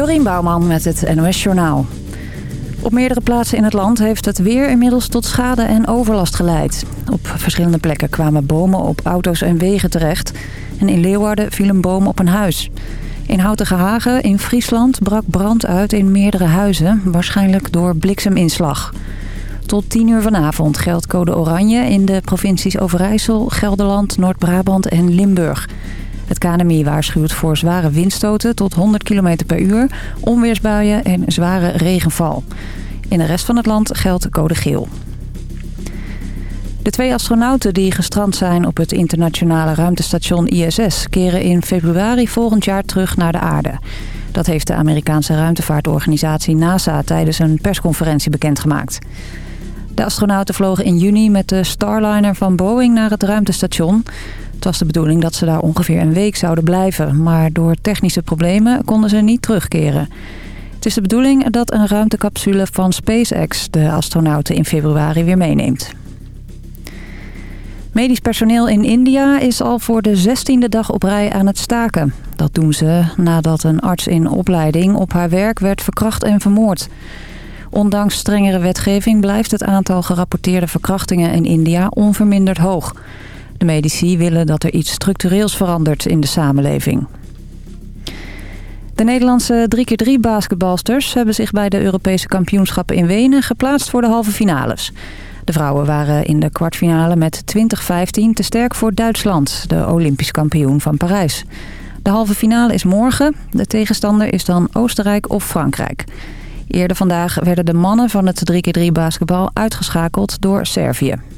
Dorien Bouwman met het NOS Journaal. Op meerdere plaatsen in het land heeft het weer inmiddels tot schade en overlast geleid. Op verschillende plekken kwamen bomen op auto's en wegen terecht. En in Leeuwarden viel een boom op een huis. In Houtige Hagen in Friesland brak brand uit in meerdere huizen, waarschijnlijk door blikseminslag. Tot 10 uur vanavond geldt code oranje in de provincies Overijssel, Gelderland, Noord-Brabant en Limburg. Het KNMI waarschuwt voor zware windstoten tot 100 km per uur, onweersbuien en zware regenval. In de rest van het land geldt code geel. De twee astronauten die gestrand zijn op het internationale ruimtestation ISS... keren in februari volgend jaar terug naar de aarde. Dat heeft de Amerikaanse ruimtevaartorganisatie NASA tijdens een persconferentie bekendgemaakt. De astronauten vlogen in juni met de Starliner van Boeing naar het ruimtestation. Het was de bedoeling dat ze daar ongeveer een week zouden blijven... maar door technische problemen konden ze niet terugkeren. Het is de bedoeling dat een ruimtecapsule van SpaceX de astronauten in februari weer meeneemt. Medisch personeel in India is al voor de zestiende dag op rij aan het staken. Dat doen ze nadat een arts in opleiding op haar werk werd verkracht en vermoord. Ondanks strengere wetgeving blijft het aantal gerapporteerde verkrachtingen in India onverminderd hoog. De medici willen dat er iets structureels verandert in de samenleving. De Nederlandse 3x3 basketbalsters hebben zich bij de Europese kampioenschappen in Wenen geplaatst voor de halve finales. De vrouwen waren in de kwartfinale met 2015 te sterk voor Duitsland, de Olympisch kampioen van Parijs. De halve finale is morgen. De tegenstander is dan Oostenrijk of Frankrijk. Eerder vandaag werden de mannen van het 3x3 basketbal uitgeschakeld door Servië.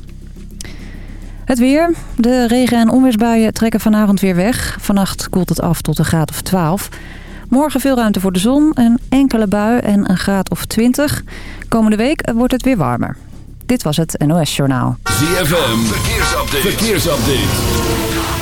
Het weer. De regen- en onweersbuien trekken vanavond weer weg. Vannacht koelt het af tot een graad of 12. Morgen veel ruimte voor de zon, een enkele bui en een graad of 20. Komende week wordt het weer warmer. Dit was het NOS Journaal. ZFM, verkeersupdate. verkeersupdate.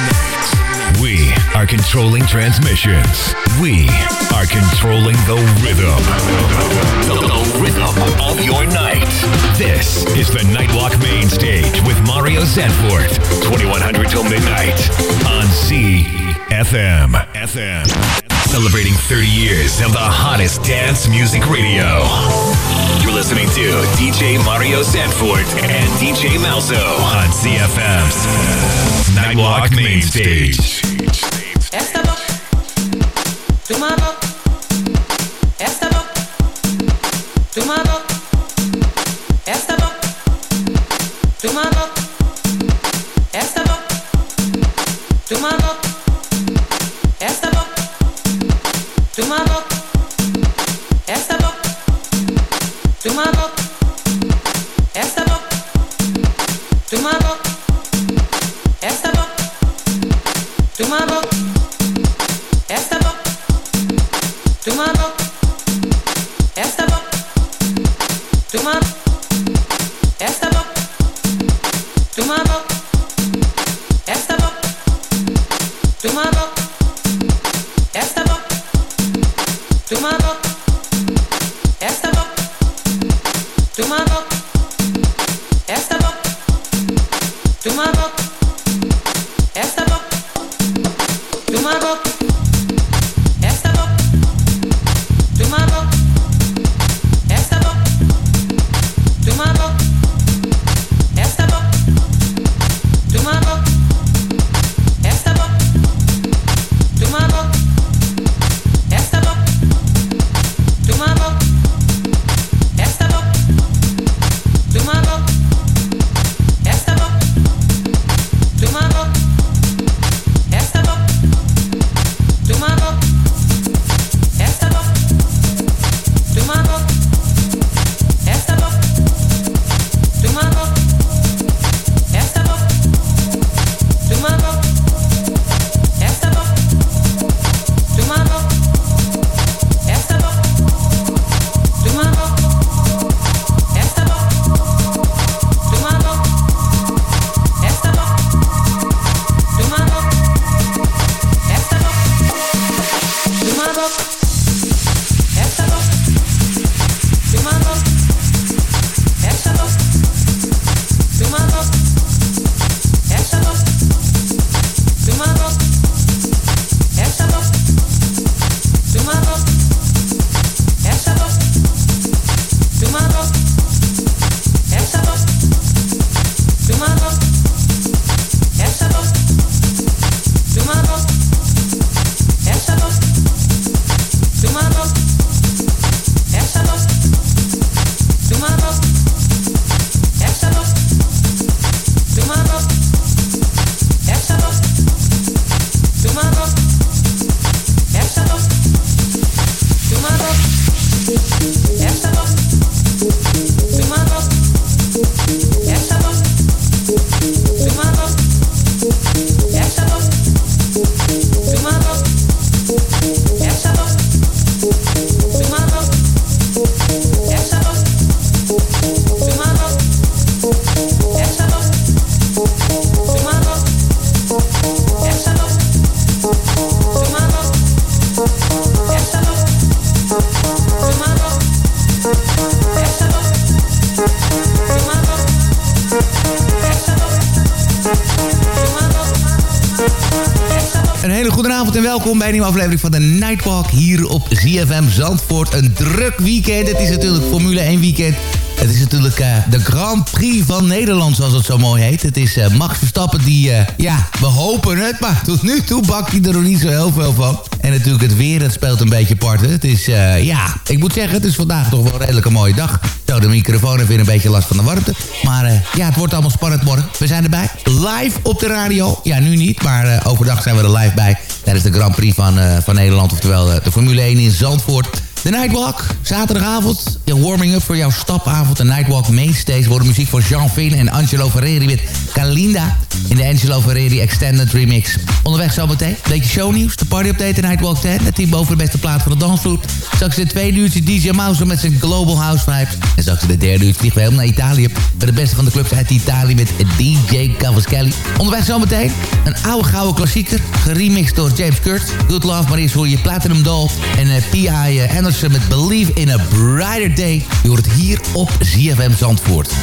We are controlling transmissions. We are controlling the rhythm. The, rhythm of your night. This is the Nightwalk Main Stage with Mario Zanfort. 2100 till midnight on CFM. FM. Celebrating 30 years of the hottest dance music radio. Listening to DJ Mario Sanford and DJ Malzo on CFM's Nightwalk Main Stage. Tu mano, esta boca, tu mano, hier op ZFM Zandvoort. Een druk weekend. Het is natuurlijk Formule 1 weekend. Het is natuurlijk uh, de Grand Prix van Nederland, zoals het zo mooi heet. Het is uh, Max Verstappen die, uh, ja, we hopen het, maar tot nu toe bakt hij er nog niet zo heel veel van. En natuurlijk het weer, het speelt een beetje part. Het is, ja, ik moet zeggen, het is vandaag toch wel een redelijk mooie dag. Zo, de microfoon heeft weer een beetje last van de warmte. Maar ja, het wordt allemaal spannend morgen. We zijn erbij, live op de radio. Ja, nu niet, maar overdag zijn we er live bij. Tijdens de Grand Prix van, van Nederland, oftewel de Formule 1 in Zandvoort. De Nightwalk, zaterdagavond. Je warming-up voor jouw stapavond. De Nightwalk Mainstage wordt muziek van Jean Veen en Angelo Ferreri met Kalinda. In de Angelo Ferreri Extended Remix. Onderweg zometeen. Beetje shownieuws. De party update de Nightwalk 10. Het team boven de beste plaat van de dansvloer. Straks in de tweede uurtje DJ Mouse met zijn Global House Vibes. En straks in de derde uurtje vliegen we helemaal naar Italië. Met de beste van de clubs uit Italië met DJ Cavaschelli. Onderweg zometeen. Een oude gouden klassieker. Geremixed door James Kurt. Good Love, maar eerst hoor je Platinum Doll en uh, P.I. Uh, met Believe in a Brighter Day. Je het hier op ZFM Zandvoort.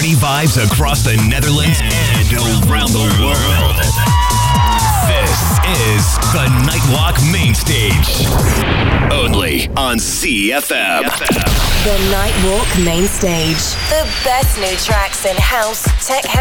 party vibes across the Netherlands and around the world. This is the Nightwalk Main Stage. Only on CFM. The Nightwalk Main Stage. The best new tracks in house, tech house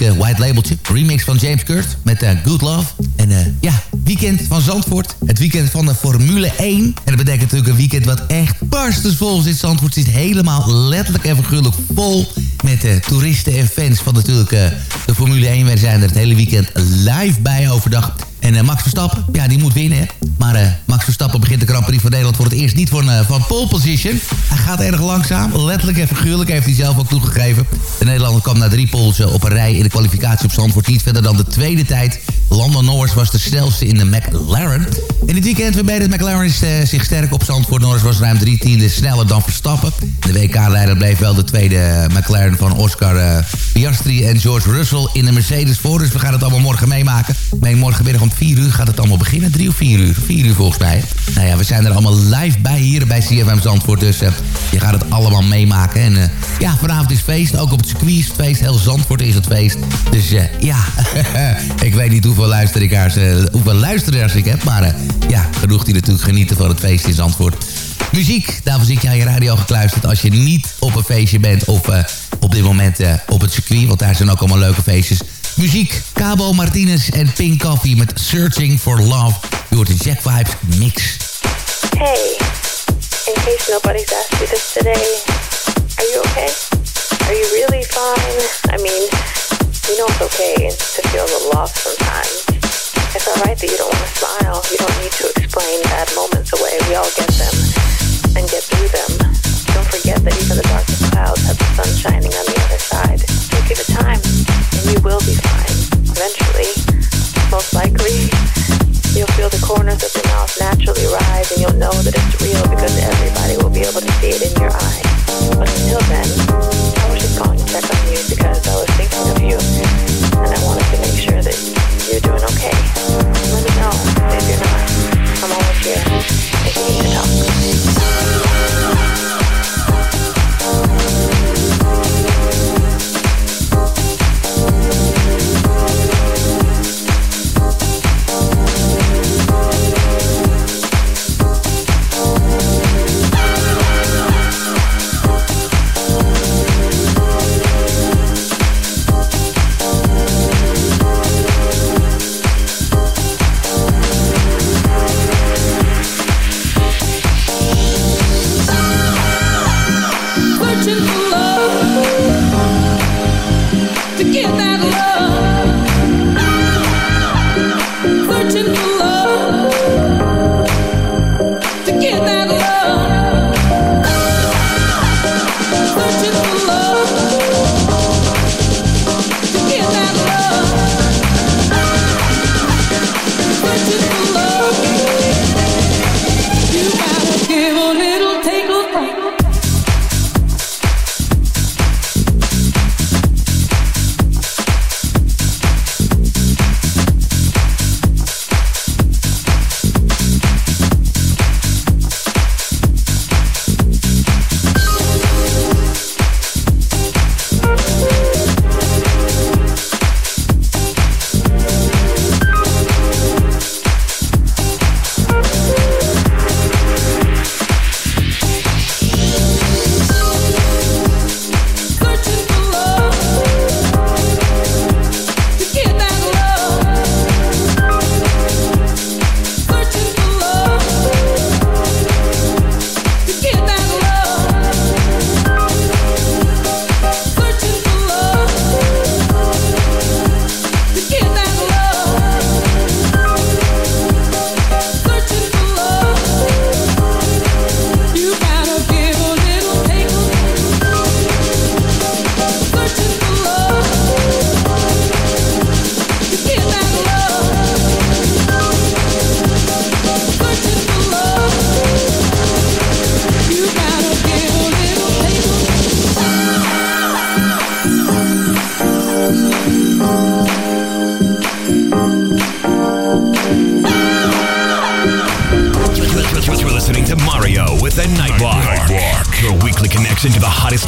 uh, White Labeltje. Remix van James Kurt met uh, Good Love. En uh, ja, weekend van Zandvoort. Het weekend van de Formule 1. En dat betekent natuurlijk een weekend wat echt barstensvol zit. Zandvoort zit helemaal letterlijk en figuurlijk vol met toeristen en fans van natuurlijk de Formule 1. Wij zijn er het hele weekend live bij overdag. En Max Verstappen, ja, die moet winnen. Maar uh, Max Verstappen begint de Grand Prix van Nederland voor het eerst niet van, uh, van pole position. Hij gaat erg langzaam, letterlijk en figuurlijk, heeft hij zelf ook toegegeven. De Nederlander kwam na drie poles op een rij in de kwalificatie op Zandvoort. Niet verder dan de tweede tijd. Lando Norris was de snelste in de McLaren. In het weekend verbeterde McLaren zich sterk op Zandvoort. Norris was ruim drie tienden sneller dan Verstappen. De WK-leider bleef wel de tweede McLaren van Oscar Piastri en George Russell in de Mercedes voor. Dus we gaan het allemaal morgen meemaken. Mee morgenmiddag om 4 uur gaat het allemaal beginnen. 3 of 4 uur? 4 uur volgens mij. Nou ja, we zijn er allemaal live bij hier bij CFM Zandvoort. Dus uh, je gaat het allemaal meemaken. En uh, ja, vanavond is feest. Ook op het squeeze feest. Heel Zandvoort is het feest. Dus uh, ja, ik weet niet hoeveel luisteraars, hoeveel luisteraars ik heb. Maar ja, genoeg die natuurlijk genieten van het feest in Zandvoort. Muziek, daarvoor zit je aan je radio gekluisterd als je niet op een feestje bent of op dit moment op het circuit. Want daar zijn ook allemaal leuke feestjes. Muziek, Cabo Martinez en Pink Coffee met Searching for Love. Je hoort de Jack Vibes mix. Hey, in case nobody's asked you this today, are you okay? Are you really fine? I mean, you know it's okay to feel little off sometimes. It's alright that you don't want to smile. You don't need to explain bad moments away. We all get them and get through them. Don't forget that even the darkest clouds have the sun shining on the other side. So give it time you will be fine. Eventually, most likely, you'll feel the corners of your mouth naturally rise and you'll know that it's real because everybody will be able to see it in your eyes. But until then, I was just calling to check on you because I was thinking of you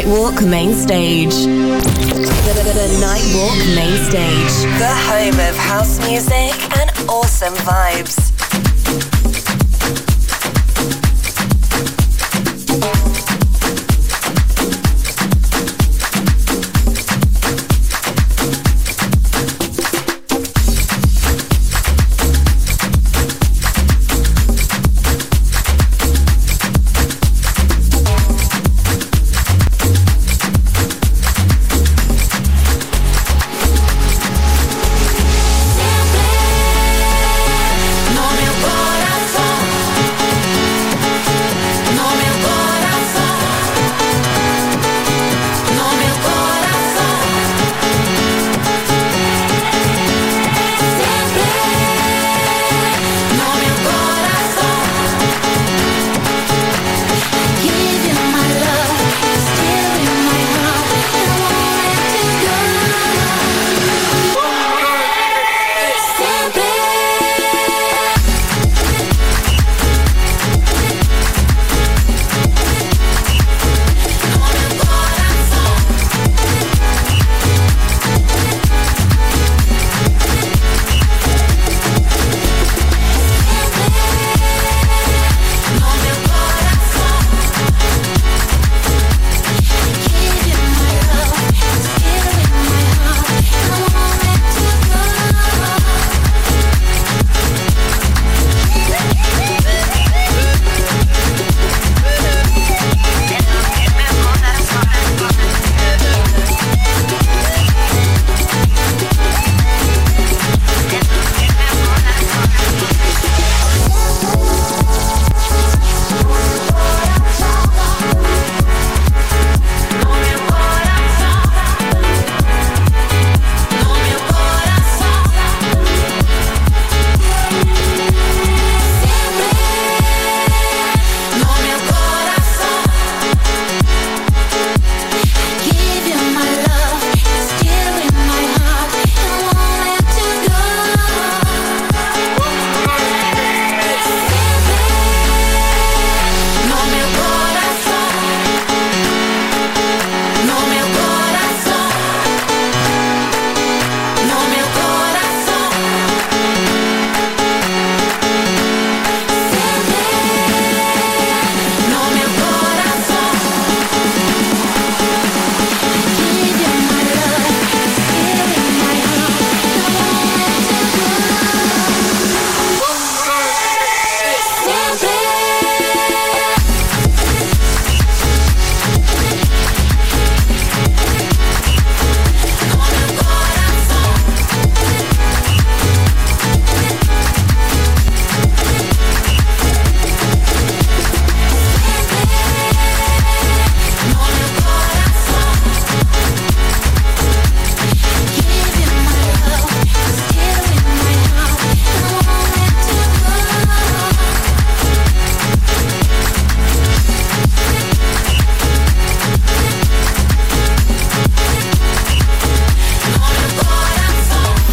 Nightwalk Main Stage. The, the, the Nightwalk Main Stage. The home of house music and awesome vibes.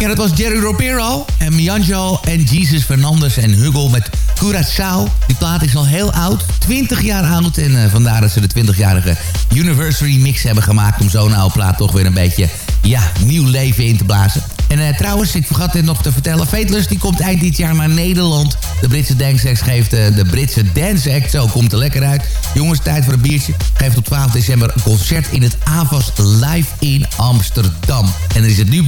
Dat was Jerry Ropero en Mianjo en Jesus Fernandez en Hugo met Curaçao. Die plaat is al heel oud, 20 jaar oud. En uh, vandaar dat ze de 20-jarige Anniversary mix hebben gemaakt... om zo'n oude plaat toch weer een beetje ja, nieuw leven in te blazen. En uh, trouwens, ik vergat dit nog te vertellen. Fateless die komt eind dit jaar naar Nederland. De Britse Dance Act geeft uh, de Britse Dance Act. Zo komt er lekker uit. Jongens, tijd voor een biertje. Geeft op 12 december een concert in het AVAS Live in Amsterdam. En dan is het nu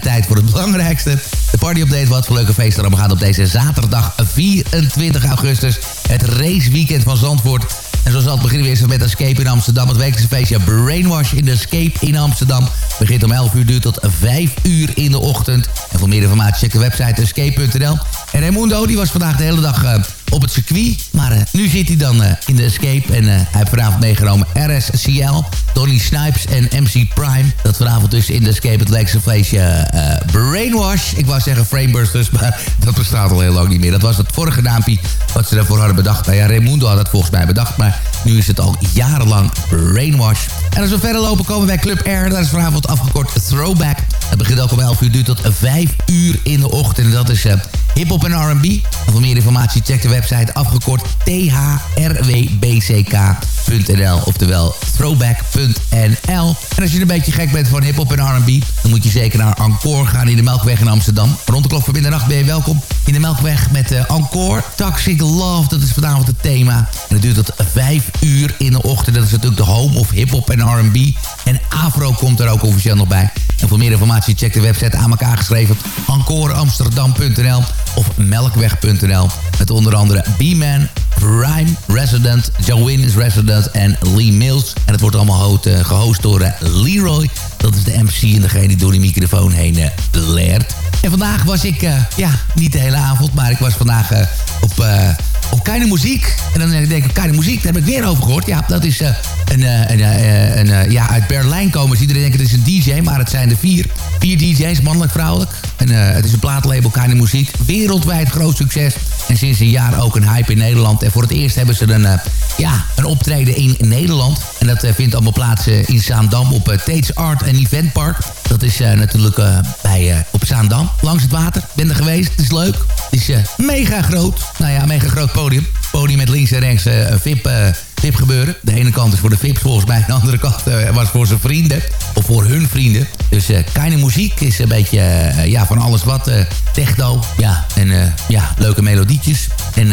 tijd voor het belangrijkste. De party-update. Wat voor leuke feesten er gaat op deze zaterdag 24 augustus. Het raceweekend van Zandvoort. En zoals altijd beginnen we eerst met Escape in Amsterdam. Het wekelijkse feestje Brainwash in de Escape in Amsterdam. Begint om 11 uur, duurt tot 5 uur in de ochtend. En voor meer informatie check de website escape.nl. En Raimundo die was vandaag de hele dag uh, op het circuit. Maar uh, nu zit hij dan uh, in de Escape. En hij heeft vanavond meegenomen RSCL, Tony Snipes en MC Prime. Dat vanavond dus in de Escape het lekkerste feestje Brainwash. Ik wou zeggen Framebusters, maar dat bestaat al heel lang niet meer. Dat was het vorige naampje wat ze daarvoor hadden bedacht. Nou ja, Raimundo had het volgens mij bedacht, maar nu is het al jarenlang Brainwash. En als we verder lopen komen bij Club Air. Daar is vanavond afgekort Throwback. Het begint ook om 11 uur, duurt tot 5 uur in de ochtend. En dat is uh, hip-hop en RB. voor meer informatie check de website afgekort thrwbck.nl. Oftewel throwback.nl. En als je een beetje gek bent van hip-hop en RB, dan moet je zeker naar Encore gaan in de Melkweg in Amsterdam. Rond de klok van middernacht ben je welkom in de Melkweg met uh, Encore. Toxic Love, dat is vanavond het thema. En het duurt tot 5 uur in de ochtend. Dat is natuurlijk de home of hip-hop en RB. En Afro komt er ook officieel nog bij. En voor meer informatie check de website aan elkaar geschreven. encoreamsterdam.nl of melkweg.nl. Met onder andere B-Man, Prime Resident, Joe is Resident en Lee Mills. En het wordt allemaal gehost door uh, Leroy. Dat is de MC en degene die door die microfoon heen uh, leert. En vandaag was ik, ja, niet de hele avond, maar ik was vandaag op op Keine Muziek. En dan denk ik, Keine Muziek, daar heb ik weer over gehoord. Ja, dat is uh, een, uh, een, uh, een ja, uit Berlijn komen. Iedereen denkt het is een DJ, maar het zijn er vier. Vier DJ's, mannelijk, vrouwelijk. En het is een plaatlabel Keine Muziek. Wereldwijd groot succes. En sinds een jaar ook een hype in Nederland. En voor het eerst hebben ze een, ja, een optreden in Nederland. En dat vindt allemaal plaats in Zaandam op Tates Art en Event Park. Dat is natuurlijk bij, op Zaandam, langs het water. Ben er geweest, het is leuk. Het is mega groot. Nou ja, mega groot podium. Podium met links en rechts uh, VIP, uh, VIP gebeuren. De ene kant is voor de VIP's volgens mij. De andere kant uh, was voor zijn vrienden. Of voor hun vrienden. Dus uh, muziek is een beetje ja, van alles wat. techno. Ja, en ja, leuke melodietjes. En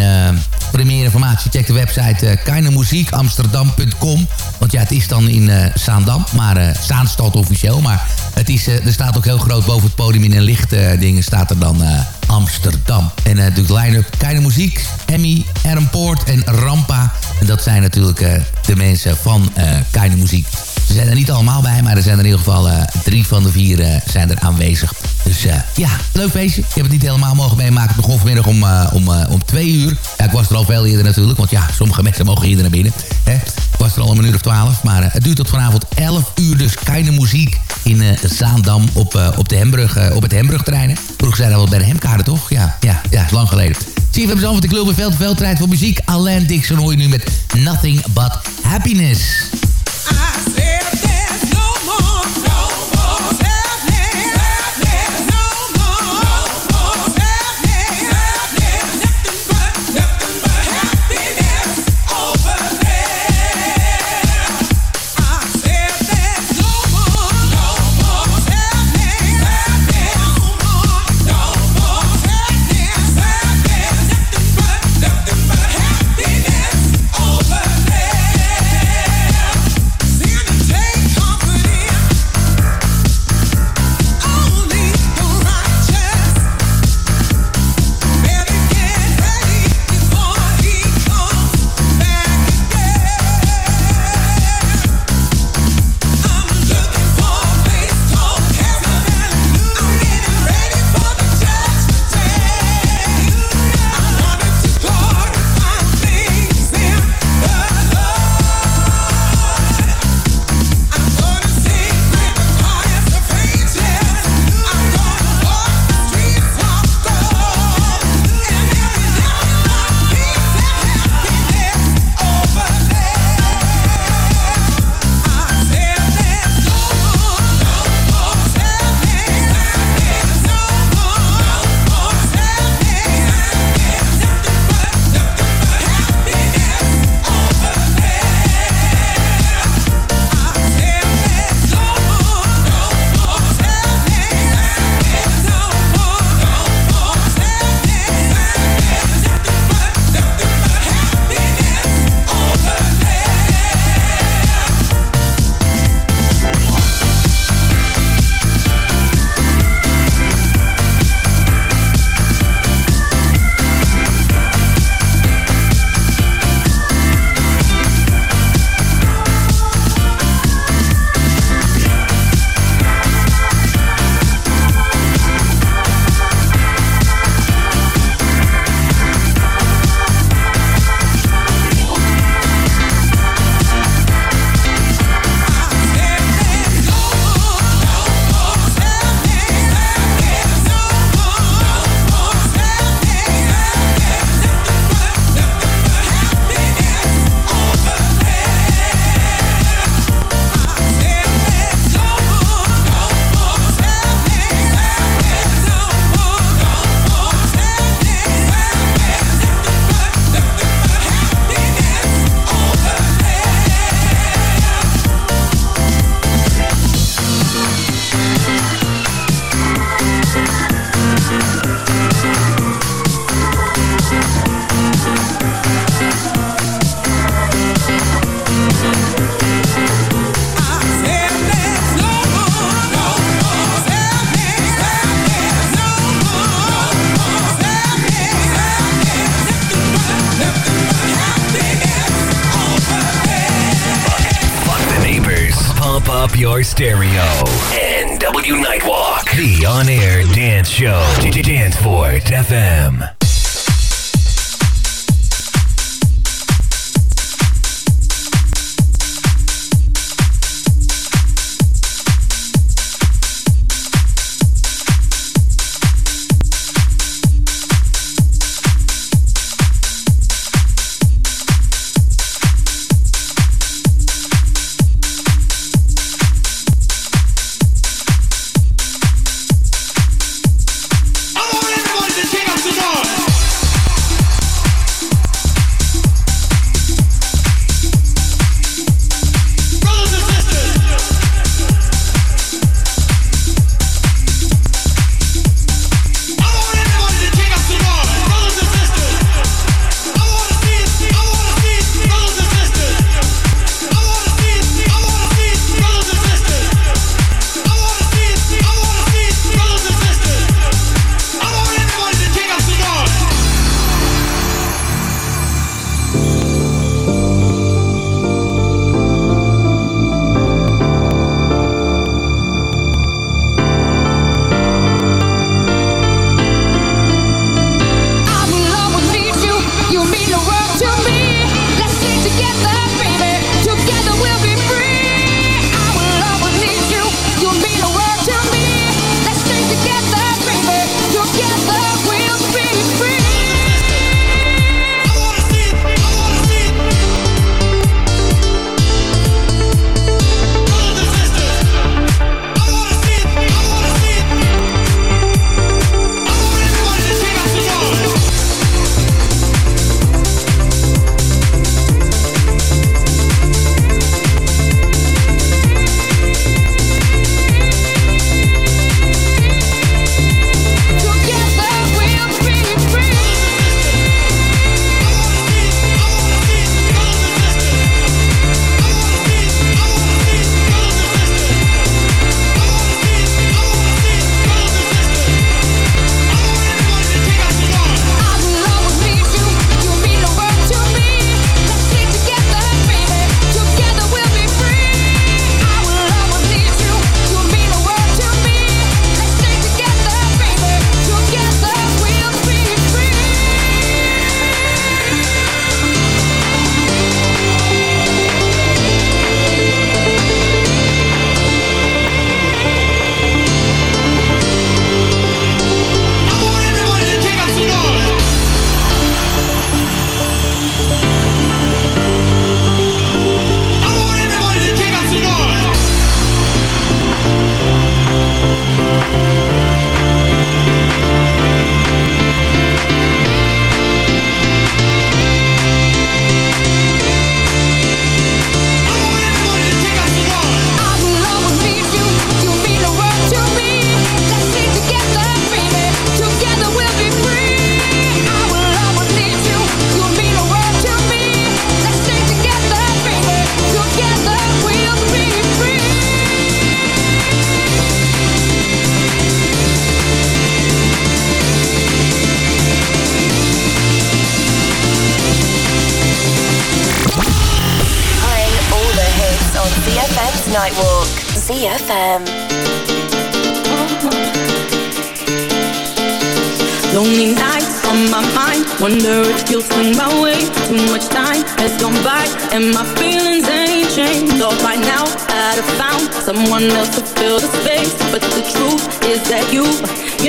voor meer informatie check de website keinemuziekamsterdam.com. Want ja, het is dan in Zaandam. Maar Zaanstad officieel. Maar het is, er staat ook heel groot boven het podium in een licht dingen staat er dan Amsterdam. En de line-up Keine Muziek, Emmy, Adam Poort en Rampa. En dat zijn natuurlijk uh, de mensen van uh, Keine Muziek. Ze zijn er niet allemaal bij, maar er zijn er in ieder geval drie van de vier zijn er aanwezig. Dus ja, leuk feestje. Ik heb het niet helemaal mogen meemaken. Het begon vanmiddag om, om, om twee uur. Ik was er al veel eerder natuurlijk, want ja, sommige mensen mogen hier naar binnen. Hè? Ik was er al een minuut of twaalf, maar het duurt tot vanavond 11 uur. Dus Keine Muziek in Zaandam op, op, de Hembrug, op het Hembrugterrein. Vroeger zijn dat wel bij de Hemkade, toch? Ja, ja, ja, lang geleden. Zie hebben zo de Club veel tijd voor muziek. Alain Dixon hoor je nu met Nothing But Happiness.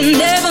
Hypnotize my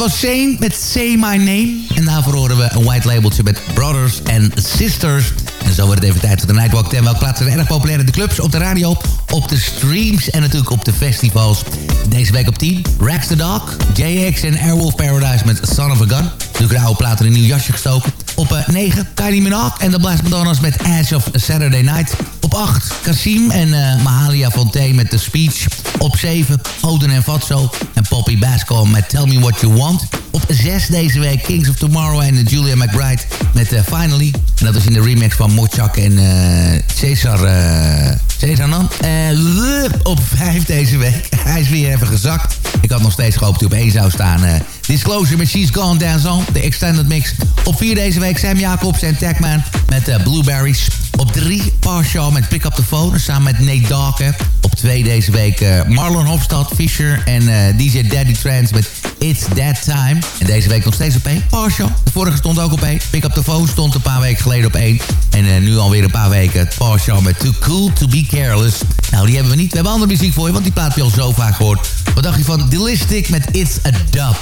was Shane met Say My Name. En daarvoor horen we een white labeltje met Brothers and Sisters. En zo wordt het even tijd voor de Nightwalk 10. Welke plaatsen zijn erg populair in de clubs, op de radio, op de streams en natuurlijk op de festivals. Deze week op 10, Rax the Dog, JX en Airwolf Paradise met Son of a Gun. Een oude plaat in een nieuw jasje gestoken. Op 9, uh, Kylie Minogue en de Blast Madonna's met Edge of Saturday Night. Op 8, Kasim en uh, Mahalia Fontaine met The Speech. Op 7, Oden en Fatso en Poppy Basco met Tell Me What You Want. Op 6 deze week Kings of Tomorrow en Julia McBride met uh, Finally. En dat is in de remix van Mochak en uh, Cesar... Uh, Cesar Nan. op 5 deze week. Hij is weer even gezakt. Ik had nog steeds gehoopt dat hij op 1 zou staan. Disclosure met She's Gone Dance On. De extended mix. Op 4 deze week Sam Jacobs en Techman met Blueberries. Op 3 Partial met Pick Up The Phone. Samen met Nate Dawker. Op 2 deze week uh, Marlon Hofstad, Fisher en uh, DJ Daddy Trans met It's That Time. En deze week nog steeds op 1. Partial. De vorige stond ook op 1. Pick Up The Phone stond een paar weken geleden op 1. En uh, nu alweer een paar weken Partial met Too Cool To Be Careless. Nou, die hebben we niet. We hebben andere muziek voor je, want die plaat heb je al zo vaak gehoord. Wat dacht je van Delistic met It's A Dub?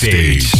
Stage.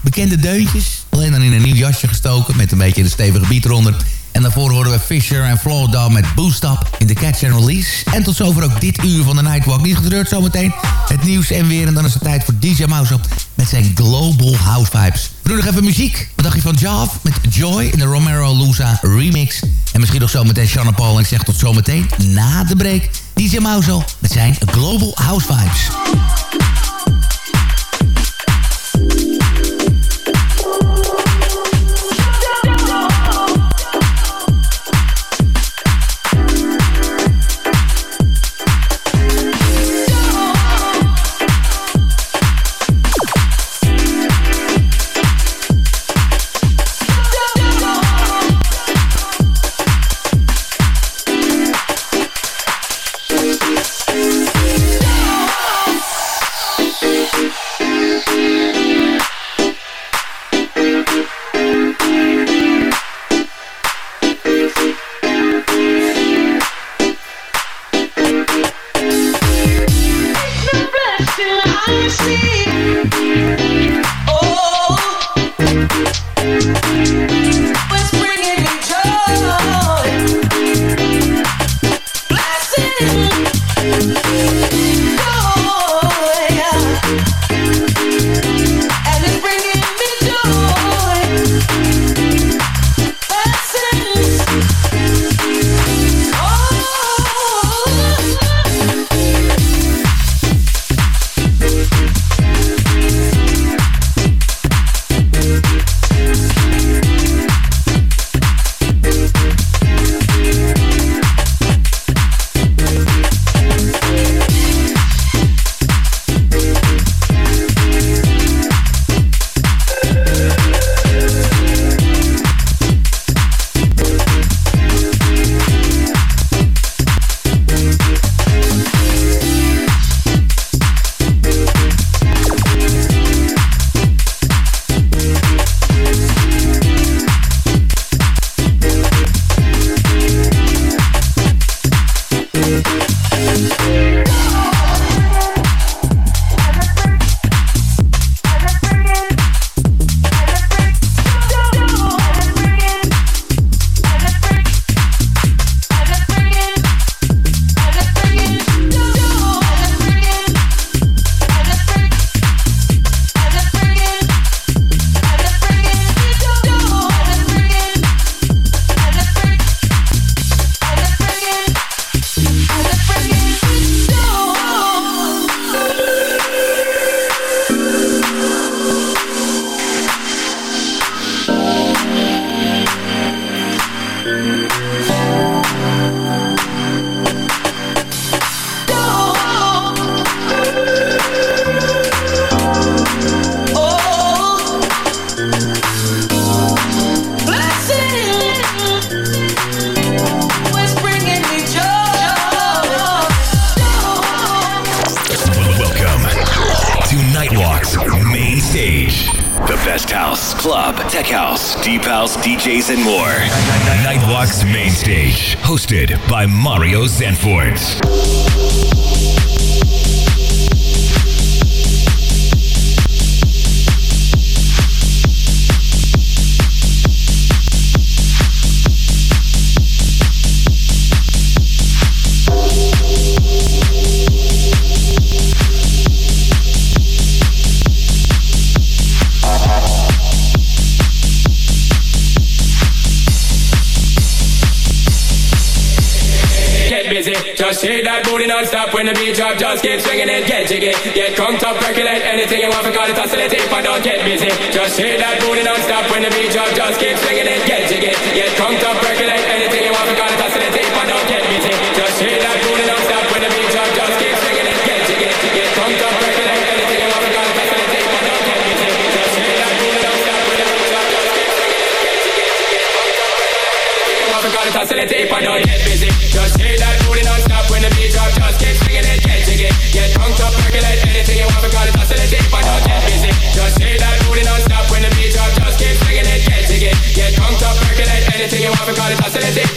Bekende deuntjes. Alleen dan in een nieuw jasje gestoken met een beetje de stevige beat eronder. En daarvoor horen we Fisher en Flowdown met Boost Up in de Catch and Release. En tot zover ook dit uur van de Nightwalk. Niet getreurd zometeen het nieuws en weer. En dan is het tijd voor DJ Mouse met zijn Global House Vibes. We doen nog even muziek. Wat dacht je van Jav met Joy in de Romero Lusa remix. En misschien nog zometeen Shanna Paul. En ik zeg tot zometeen na de break. DJ Mouse met zijn Global House Vibes. Just shake that booty non-stop when the beat drop. Just keep swinging it, get jiggy. Get crunked up, percolate anything you want. For call it oscillate if I don't get busy. Just shake that booty non-stop when the beat drop. Just keep swinging it, get jiggy. Get crunked up, percolate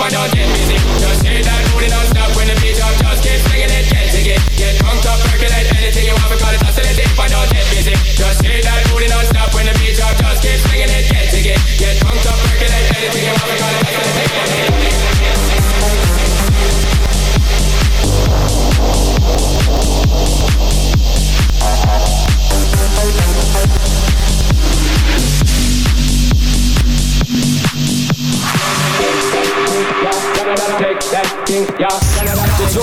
I don't get me